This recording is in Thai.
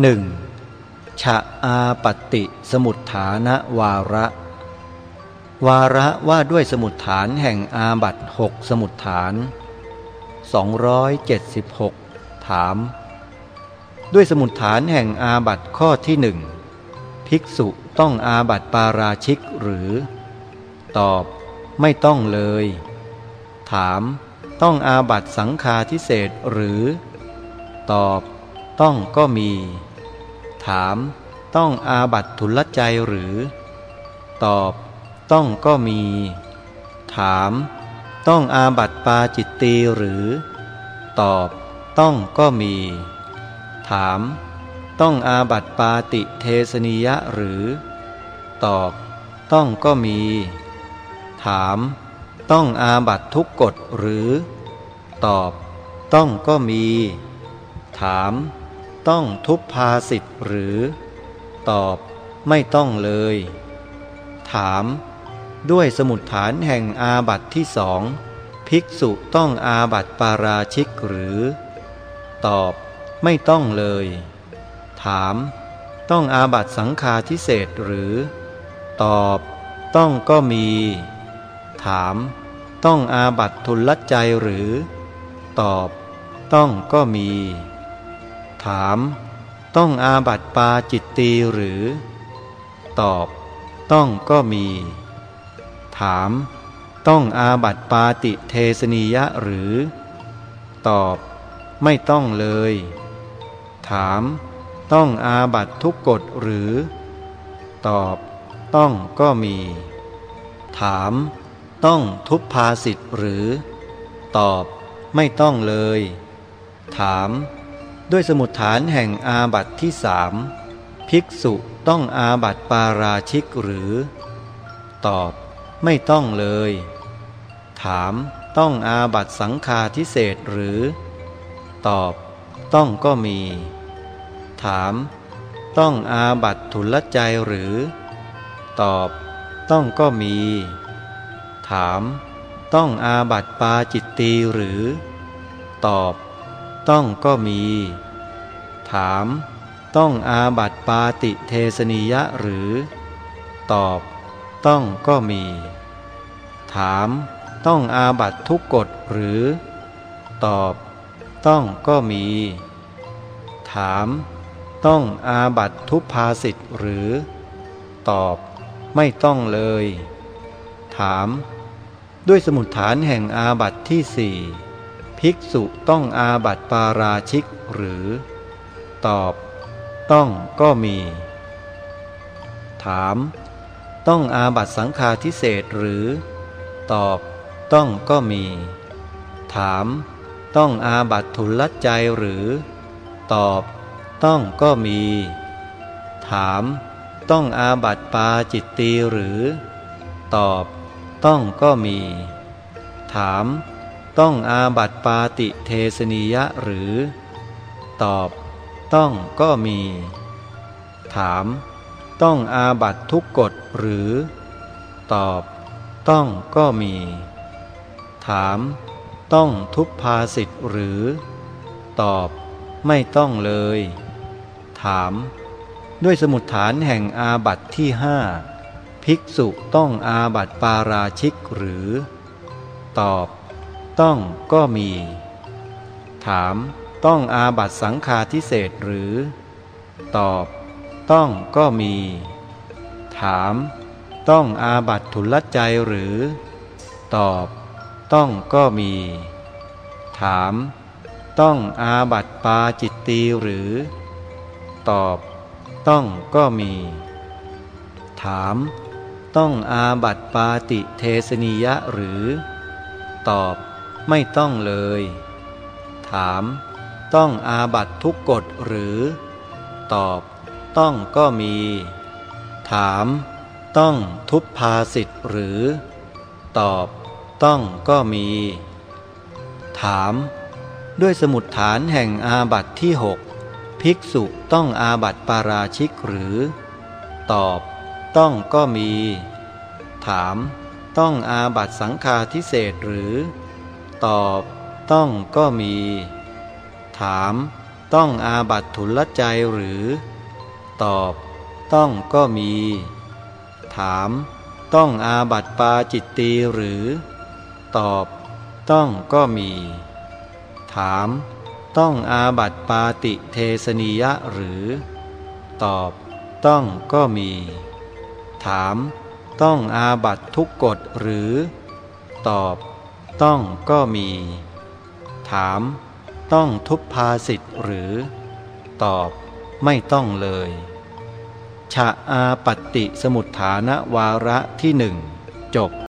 หนึ่งฉะอาปติสมุทฐานะวาระ วาระว่าด้วยสมุทฐานแห่งอาบัตหกสมุทฐาน 276 ถาม ด้วยสมุทฐานแห่งอาบัตข้อที่หนึ่งภิกษุต้องอาบัตปาราชิกหรือ ตอบไม่ต้องเลย ถาม ต้องอาบัตสังฆาทิเศษหรือ ตอบ ต้องก็มี ถาม ต้องอาบัตทุลใจหรือ ตอบ ต้องก็มี ถาม ต้องอาบัตปาจิตตีหรือ ตอบ ต้องก็มี ถาม ต้องอาบัตปาติเทสนิยะหรือ ตอบ ต้องก็มี ถาม ต้องอาบัตทุกกฎหรือ ตอบ ต้องก็มี ถาม ต้องทุพภาสิทธิ์หรือ ตอบ ไม่ต้องเลย ถาม ด้วยสมุดฐานแห่งอาบัตที่สองภิกษุต้องอาบัตปาราชิกหรือ ตอบ ไม่ต้องเลย ถาม ต้องอาบัตสังฆาทิเศษหรือ ตอบ ต้องก็มี ถาม ต้องอาบัตทุลใจหรือ ตอบ ต้องก็มี ถาม ต้องอาบัตปาจิตตีหรือ ตอบ ต้องก็มี ถาม ต้องอาบัติปาติเทสนียะหรือ ตอบ ไม่ต้องเลย ถาม ต้องอาบัติทุกกฎหรือ ตอบ ต้องก็มี ถาม ต้องทุพภาสิทธิ์หรือ ตอบ ไม่ต้องเลย ถาม ด้วยสมุดฐานแห่งอาบัตที่สามภิกษุต้องอาบัตปาราชิกหรือ ตอบไม่ต้องเลย ถามต้องอาบัตสังฆาทิเศษหรือ ตอบ ต้องก็มี ถาม ต้องอาบัตทุลใจหรือ ตอบ ต้องก็มี ถาม ต้องอาบัตปาจิตตีหรือ ตอบ ต้องก็มี ถาม ต้องอาบัตปาติเทสนิยะหรือ ตอบ ต้องก็มี ถาม ต้องอาบัตทุกกฎหรือ ตอบ ต้องก็มี ถาม ต้องอาบัตทุพภาสิทธิ์หรือ ตอบ ไม่ต้องเลย ถาม ด้วยสมุดฐานแห่งอาบัตที่สี่ ภิกษุต้องอาบัติปาราชิกหรือ ตอบ ต้องก็มี ถาม ต้องอาบัติสังฆาทิเศษหรือ ตอบ ต้องก็มี ถาม ต้องอาบัติทุลใจหรือ ตอบ ต้องก็มี ถาม ต้องอาบัติปาจิตตีหรือ ตอบ ต้องก็มี ถาม ต้องอาบัตปาติเทสนิยะหรือ ตอบ ต้องก็มี ถาม ต้องอาบัตทุกกฎหรือ ตอบ ต้องก็มี ถาม ต้องทุพภาสิทธ์หรือ ตอบ ไม่ต้องเลย ถาม ด้วยสมุดฐานแห่งอาบัตที่ห้าภิกษุต้องอาบัตปาราชิกหรือ ตอบ ต้องก็มี ถาม ต้องอาบัตสังฆาทิเศษหรือ ตอบ ต้องก็มี ถาม ต้องอาบัตทุลใจหรือ ตอบ ต้องก็มี ถาม ต้องอาบัตปาจิตตีหรือ ตอบ ต้องก็มี ถาม ต้องอาบัตปาติเทสนิยะหรือ ตอบ ไม่ต้องเลย ถาม ต้องอาบัตทุกกฎหรือ ตอบ ต้องก็มี ถาม ต้องทุพภาสิทธิ์หรือ ตอบ ต้องก็มี ถาม ด้วยสมุดฐานแห่งอาบัตที่หกภิกษุต้องอาบัตปาราชิกหรือ ตอบ ต้องก็มี ถาม ต้องอาบัตสังฆาทิเศษหรือ ตอบ ต้องก็มี ถาม ต้องอาบัตทุลใจหรือ ตอบ ต้องก็มี ถาม ต้องอาบัตปาจิตตีหรือ ตอบ ต้องก็มี ถาม ต้องอาบัตปาติเทสนิยะหรือ ตอบ ต้องก็มี ถาม ต้องอาบัตทุกกฎหรือ ตอบ ต้องก็มี ถาม ต้องทุพภาสิทธิ์หรือ ตอบ ไม่ต้องเลยชะอาปฏิสมุทฐานวาระที่หนึ่งจบ